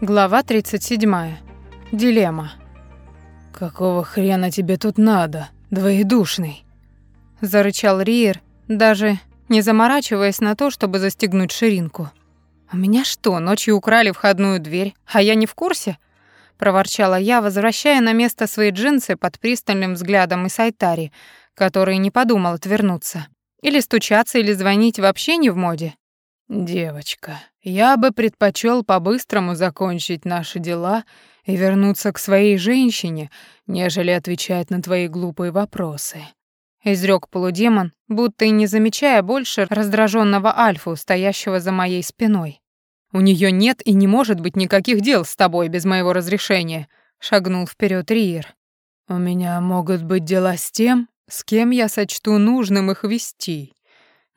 Глава 37. Дилемма. «Какого хрена тебе тут надо, двоедушный?» Зарычал Риер, даже не заморачиваясь на то, чтобы застегнуть ширинку. «У меня что, ночью украли входную дверь, а я не в курсе?» Проворчала я, возвращая на место свои джинсы под пристальным взглядом Исайтари, который не подумал отвернуться. Или стучаться, или звонить вообще не в моде. «Девочка, я бы предпочел по-быстрому закончить наши дела и вернуться к своей женщине, нежели отвечать на твои глупые вопросы», — изрёк полудемон, будто и не замечая больше раздраженного Альфу, стоящего за моей спиной. «У нее нет и не может быть никаких дел с тобой без моего разрешения», — шагнул вперед Риер. «У меня могут быть дела с тем, с кем я сочту нужным их вести»,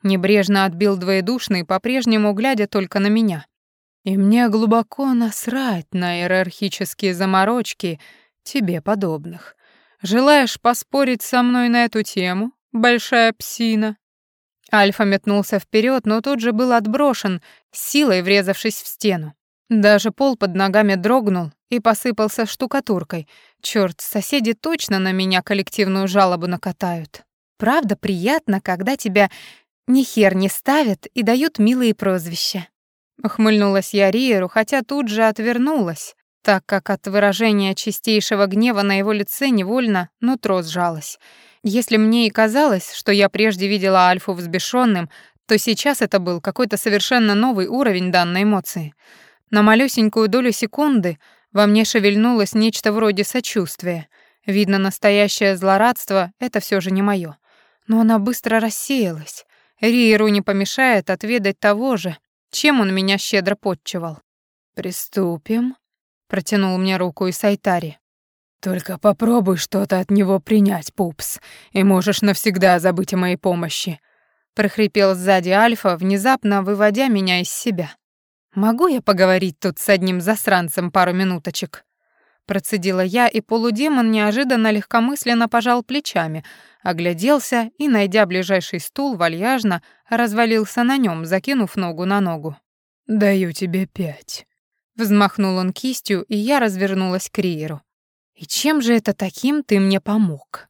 Небрежно отбил двоедушный, по-прежнему глядя только на меня. И мне глубоко насрать на иерархические заморочки тебе подобных. Желаешь поспорить со мной на эту тему, большая псина?» Альфа метнулся вперед, но тут же был отброшен, силой врезавшись в стену. Даже пол под ногами дрогнул и посыпался штукатуркой. Чёрт, соседи точно на меня коллективную жалобу накатают. Правда приятно, когда тебя ни хер не ставят и дают милые прозвища. Ухмыльнулась я Риеру, хотя тут же отвернулась, так как от выражения чистейшего гнева на его лице невольно нутро сжалось. Если мне и казалось, что я прежде видела Альфу взбешенным, то сейчас это был какой-то совершенно новый уровень данной эмоции. На малюсенькую долю секунды во мне шевельнулось нечто вроде сочувствия. Видно, настоящее злорадство — это все же не мое. Но она быстро рассеялась. Риеру не помешает отведать того же, чем он меня щедро подчевал. «Приступим», — протянул мне руку и Сайтари. «Только попробуй что-то от него принять, пупс, и можешь навсегда забыть о моей помощи», — прохрипел сзади Альфа, внезапно выводя меня из себя. «Могу я поговорить тут с одним засранцем пару минуточек?» Процедила я, и полудемон неожиданно легкомысленно пожал плечами, огляделся и, найдя ближайший стул, вальяжно развалился на нем, закинув ногу на ногу. «Даю тебе пять». Взмахнул он кистью, и я развернулась к Риеру. «И чем же это таким ты мне помог?»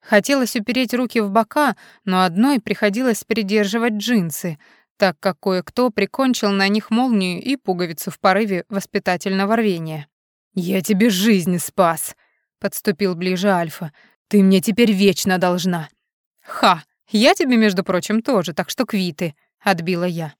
Хотелось упереть руки в бока, но одной приходилось придерживать джинсы, так как кое-кто прикончил на них молнию и пуговицу в порыве воспитательного рвения. «Я тебе жизнь спас», — подступил ближе Альфа. «Ты мне теперь вечно должна». «Ха, я тебе, между прочим, тоже, так что квиты», — отбила я.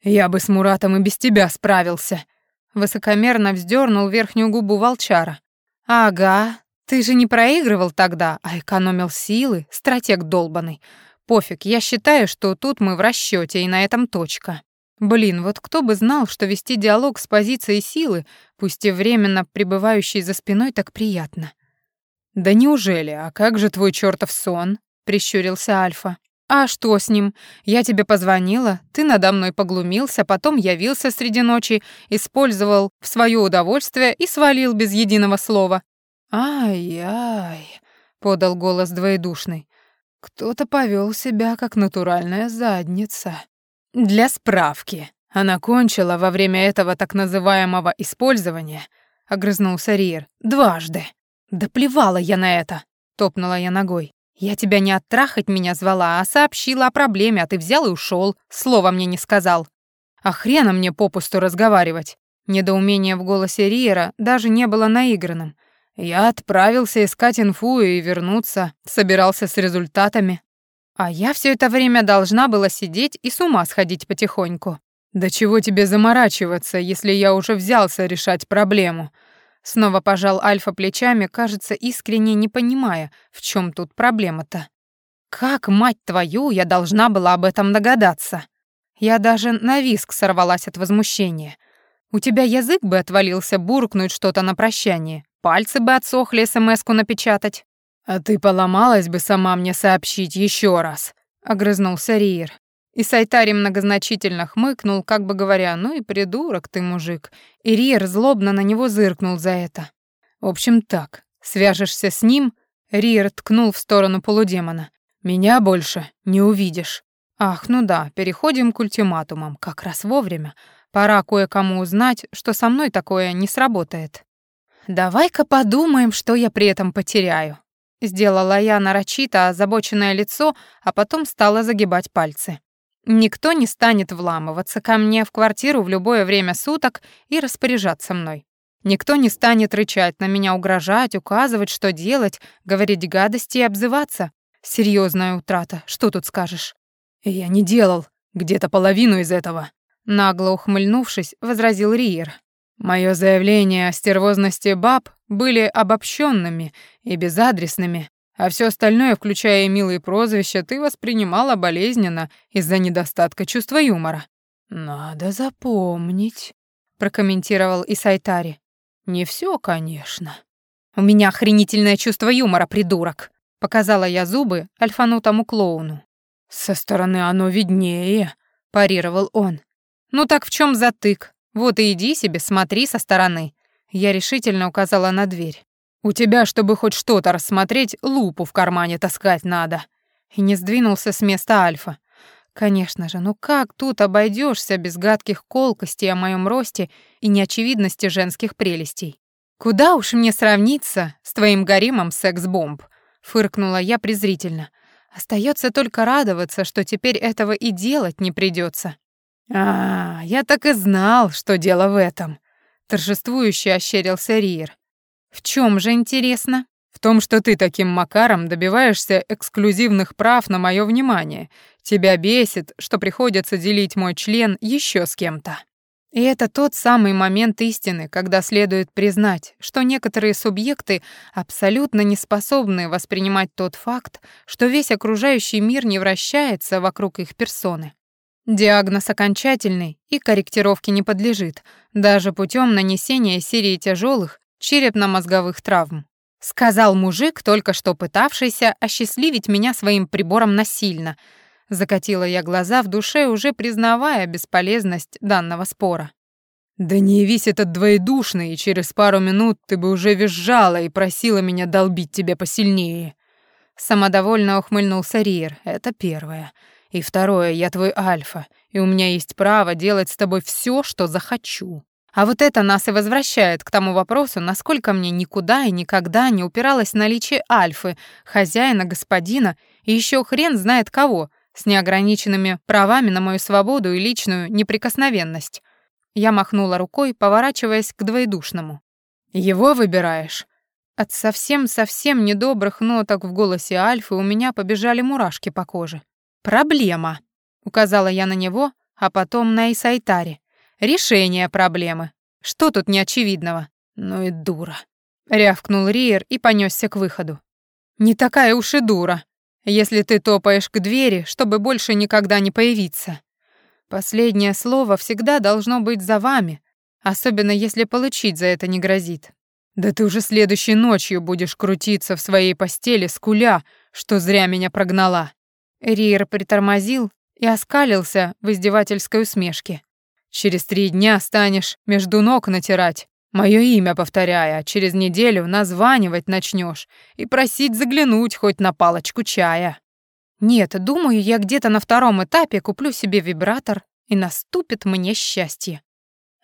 «Я бы с Муратом и без тебя справился», — высокомерно вздернул верхнюю губу волчара. «Ага, ты же не проигрывал тогда, а экономил силы, стратег долбанный. Пофиг, я считаю, что тут мы в расчете и на этом точка». Блин, вот кто бы знал, что вести диалог с позиции силы, пусть и временно пребывающей за спиной, так приятно. «Да неужели? А как же твой чертов сон?» — прищурился Альфа. «А что с ним? Я тебе позвонила, ты надо мной поглумился, потом явился среди ночи, использовал в свое удовольствие и свалил без единого слова». «Ай-ай», — подал голос двоедушный. «Кто-то повел себя как натуральная задница». Для справки, она кончила во время этого так называемого использования, огрызнулся Риер. Дважды. Да плевала я на это, топнула я ногой. Я тебя не оттрахать меня звала, а сообщила о проблеме, а ты взял и ушел, слова мне не сказал. А хрена мне попусту разговаривать. Недоумение в голосе Риера даже не было наигранным. Я отправился искать инфу и вернуться, собирался с результатами. А я все это время должна была сидеть и с ума сходить потихоньку. Да чего тебе заморачиваться, если я уже взялся решать проблему? Снова пожал Альфа плечами, кажется, искренне не понимая, в чем тут проблема-то. Как, мать твою, я должна была об этом догадаться? Я даже на виск сорвалась от возмущения. У тебя язык бы отвалился буркнуть что-то на прощание, пальцы бы отсохли смс-ку напечатать. «А ты поломалась бы сама мне сообщить еще раз», — огрызнулся Риер. И Сайтари многозначительно хмыкнул, как бы говоря, «Ну и придурок ты, мужик». И Риер злобно на него зыркнул за это. «В общем так, свяжешься с ним?» Риер ткнул в сторону полудемона. «Меня больше не увидишь». Ах, ну да, переходим к ультиматумам, как раз вовремя. Пора кое-кому узнать, что со мной такое не сработает. Давай-ка подумаем, что я при этом потеряю. Сделала я нарочито озабоченное лицо, а потом стала загибать пальцы. Никто не станет вламываться ко мне в квартиру в любое время суток и распоряжаться мной. Никто не станет рычать на меня, угрожать, указывать, что делать, говорить гадости и обзываться. Серьезная утрата, что тут скажешь? Я не делал где-то половину из этого. Нагло ухмыльнувшись, возразил Риер. Мое заявление о стервозности баб были обобщенными и безадресными, а все остальное, включая милые прозвища, ты воспринимала болезненно из-за недостатка чувства юмора. Надо запомнить, прокомментировал Исайтари. Не все, конечно. У меня охренительное чувство юмора, придурок, показала я зубы альфанутому клоуну. Со стороны оно виднее, парировал он. Ну так в чем затык? Вот и иди себе, смотри со стороны. Я решительно указала на дверь. У тебя, чтобы хоть что-то рассмотреть, лупу в кармане таскать надо. И не сдвинулся с места Альфа. Конечно же, ну как тут обойдешься без гадких колкостей о моем росте и неочевидности женских прелестей? Куда уж мне сравниться с твоим гаремом секс-бомб? Фыркнула я презрительно. Остается только радоваться, что теперь этого и делать не придется. А, я так и знал, что дело в этом. Торжествующе ощерился Риер. В чем же интересно? В том, что ты таким макаром добиваешься эксклюзивных прав на мое внимание. Тебя бесит, что приходится делить мой член еще с кем-то. И это тот самый момент истины, когда следует признать, что некоторые субъекты абсолютно не способны воспринимать тот факт, что весь окружающий мир не вращается вокруг их персоны. Диагноз окончательный и корректировке не подлежит, даже путем нанесения серии тяжелых черепно-мозговых травм. Сказал мужик, только что пытавшийся осчастливить меня своим прибором насильно. Закатила я глаза в душе, уже признавая бесполезность данного спора. «Да не явись этот двоедушный, и через пару минут ты бы уже визжала и просила меня долбить тебя посильнее». Самодовольно ухмыльнулся Риер. «Это первое. И второе, я твой альфа, и у меня есть право делать с тобой все, что захочу. А вот это нас и возвращает к тому вопросу, насколько мне никуда и никогда не упиралось наличие альфы, хозяина, господина и еще хрен знает кого, с неограниченными правами на мою свободу и личную неприкосновенность. Я махнула рукой, поворачиваясь к двоедушному. «Его выбираешь?» От совсем-совсем недобрых ноток в голосе Альфы у меня побежали мурашки по коже. «Проблема», — указала я на него, а потом на Исайтаре. Решение проблемы. Что тут неочевидного? Ну и дура. Рявкнул Риер и понесся к выходу. Не такая уж и дура, если ты топаешь к двери, чтобы больше никогда не появиться. Последнее слово всегда должно быть за вами, особенно если получить за это не грозит. Да ты уже следующей ночью будешь крутиться в своей постели, скуля, что зря меня прогнала. Риер притормозил и оскалился в издевательской усмешке. Через три дня станешь между ног натирать, мое имя повторяя, а через неделю названивать начнешь и просить заглянуть хоть на палочку чая. Нет, думаю, я где-то на втором этапе куплю себе вибратор, и наступит мне счастье.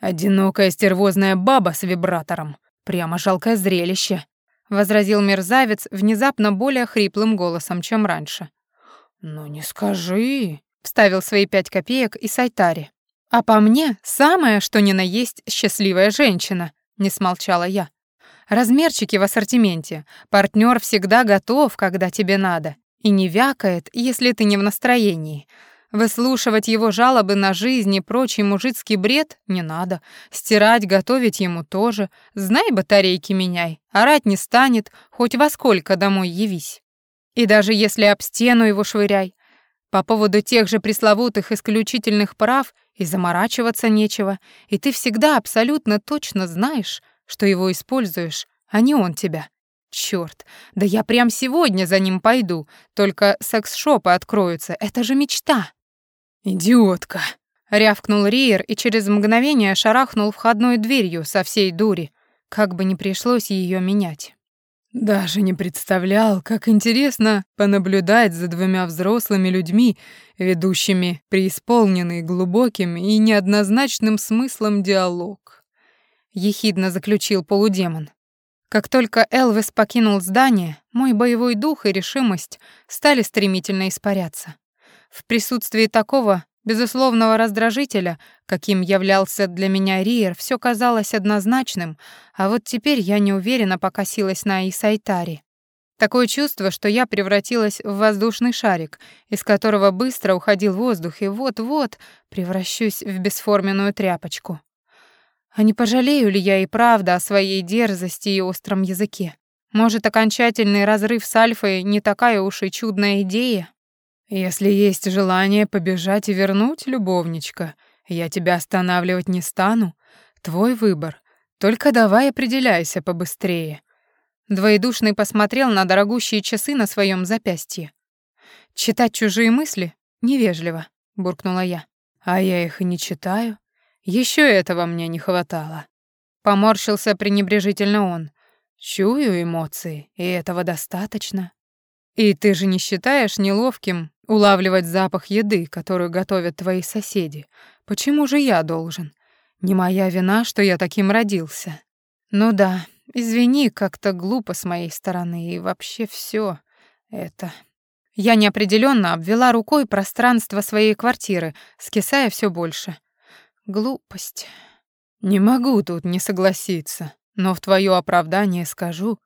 Одинокая стервозная баба с вибратором. Прямо жалкое зрелище, возразил мерзавец внезапно более хриплым голосом, чем раньше. Ну не скажи, вставил свои пять копеек и Сайтари. «А по мне, самое, что ни на есть, счастливая женщина», — не смолчала я. «Размерчики в ассортименте. Партнер всегда готов, когда тебе надо. И не вякает, если ты не в настроении. Выслушивать его жалобы на жизнь и прочий мужицкий бред не надо. Стирать, готовить ему тоже. Знай, батарейки меняй. Орать не станет, хоть во сколько домой явись. И даже если об стену его швыряй, по поводу тех же пресловутых исключительных прав и заморачиваться нечего, и ты всегда абсолютно точно знаешь, что его используешь, а не он тебя. Чёрт, да я прям сегодня за ним пойду, только секс-шопы откроются, это же мечта. Идиотка, рявкнул Риер и через мгновение шарахнул входной дверью со всей дури, как бы не пришлось ее менять. Даже не представлял, как интересно понаблюдать за двумя взрослыми людьми, ведущими преисполненный глубоким и неоднозначным смыслом диалог. Ехидно заключил полудемон. Как только Элвис покинул здание, мой боевой дух и решимость стали стремительно испаряться. В присутствии такого безусловного раздражителя, каким являлся для меня Риер, все казалось однозначным, а вот теперь я неуверенно покосилась на Исайтари. Такое чувство, что я превратилась в воздушный шарик, из которого быстро уходил воздух, и вот-вот превращусь в бесформенную тряпочку. А не пожалею ли я и правда о своей дерзости и остром языке? Может, окончательный разрыв с Альфой не такая уж и чудная идея? Если есть желание побежать и вернуть, любовничка, я тебя останавливать не стану. Твой выбор. Только давай определяйся побыстрее. Двоедушный посмотрел на дорогущие часы на своем запястье. Читать чужие мысли невежливо, буркнула я. А я их и не читаю. Еще этого мне не хватало. Поморщился пренебрежительно он. Чую эмоции, и этого достаточно. И ты же не считаешь неловким улавливать запах еды, которую готовят твои соседи. Почему же я должен? Не моя вина, что я таким родился. Ну да, извини, как-то глупо с моей стороны, и вообще все это... Я неопределенно обвела рукой пространство своей квартиры, скисая все больше. Глупость. Не могу тут не согласиться, но в твое оправдание скажу,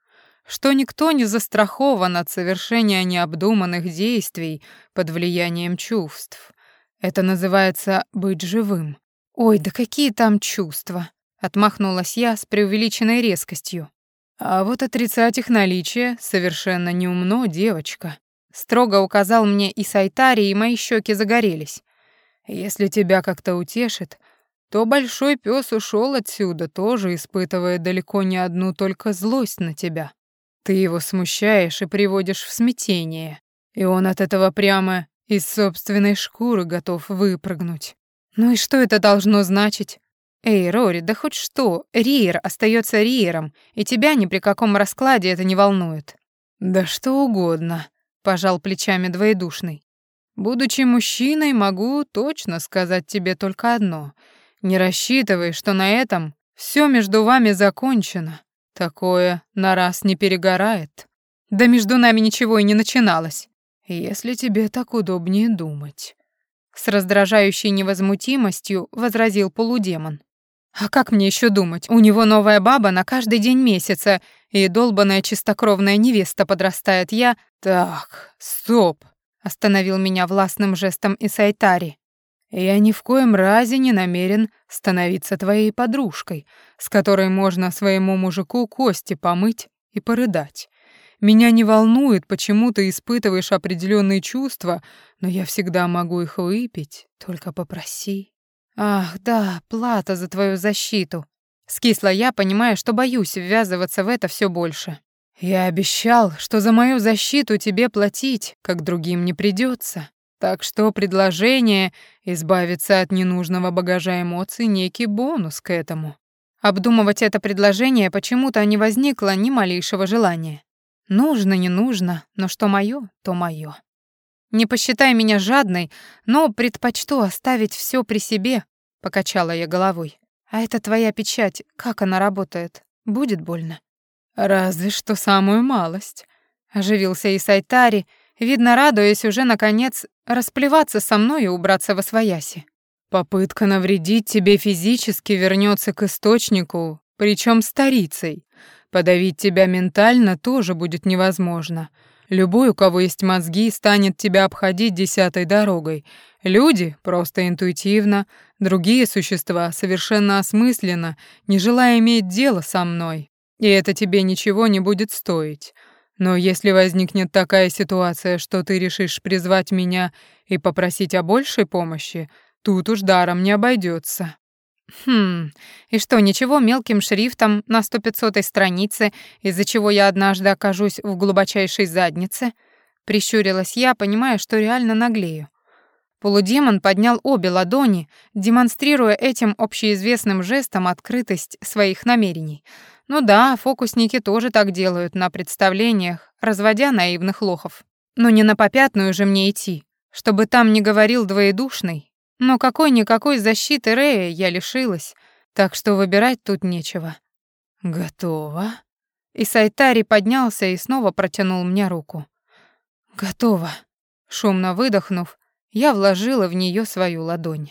что никто не застрахован от совершения необдуманных действий под влиянием чувств. Это называется быть живым. Ой, да какие там чувства, отмахнулась я с преувеличенной резкостью. А вот отрицать их наличие совершенно неумно, девочка. Строго указал мне и Сайтари, и мои щеки загорелись. Если тебя как-то утешит, то большой пес ушел отсюда, тоже испытывая далеко не одну только злость на тебя. Ты его смущаешь и приводишь в смятение, и он от этого прямо из собственной шкуры готов выпрыгнуть. Ну и что это должно значить? Эй, Рори, да хоть что, Риер остается Риером, и тебя ни при каком раскладе это не волнует. Да что угодно, пожал плечами двоедушный. Будучи мужчиной, могу точно сказать тебе только одно. Не рассчитывай, что на этом все между вами закончено. Такое на раз не перегорает. Да между нами ничего и не начиналось. Если тебе так удобнее думать. С раздражающей невозмутимостью возразил полудемон. А как мне еще думать? У него новая баба на каждый день месяца, и долбаная чистокровная невеста подрастает. Я... Так, стоп. Остановил меня властным жестом Исайтари. Я ни в коем разе не намерен становиться твоей подружкой, с которой можно своему мужику кости помыть и порыдать. Меня не волнует, почему ты испытываешь определенные чувства, но я всегда могу их выпить, только попроси. Ах, да, плата за твою защиту. Скисла я, понимая, что боюсь ввязываться в это все больше. Я обещал, что за мою защиту тебе платить, как другим не придется. Так что предложение избавиться от ненужного багажа эмоций — некий бонус к этому. Обдумывать это предложение почему-то не возникло ни малейшего желания. Нужно, не нужно, но что моё, то моё. Не посчитай меня жадной, но предпочту оставить всё при себе, покачала я головой. А это твоя печать, как она работает? Будет больно? Разве что самую малость, оживился Исайтари, видно, радуясь уже наконец расплеваться со мной и убраться во свояси. Попытка навредить тебе физически вернется к источнику, причем старицей. Подавить тебя ментально тоже будет невозможно. Любой, у кого есть мозги, станет тебя обходить десятой дорогой. Люди — просто интуитивно, другие существа — совершенно осмысленно, не желая иметь дело со мной. И это тебе ничего не будет стоить. Но если возникнет такая ситуация, что ты решишь призвать меня и попросить о большей помощи, тут уж даром не обойдется. Хм, и что, ничего мелким шрифтом на сто пятьсотой странице, из-за чего я однажды окажусь в глубочайшей заднице? Прищурилась я, понимая, что реально наглею. Полудемон поднял обе ладони, демонстрируя этим общеизвестным жестом открытость своих намерений. Ну да, фокусники тоже так делают на представлениях, разводя наивных лохов. Но не на попятную же мне идти, чтобы там не говорил двоедушный. Но какой-никакой защиты Рея я лишилась, так что выбирать тут нечего. Готово. И Сайтари поднялся и снова протянул мне руку. Готово. Шумно выдохнув, я вложила в нее свою ладонь.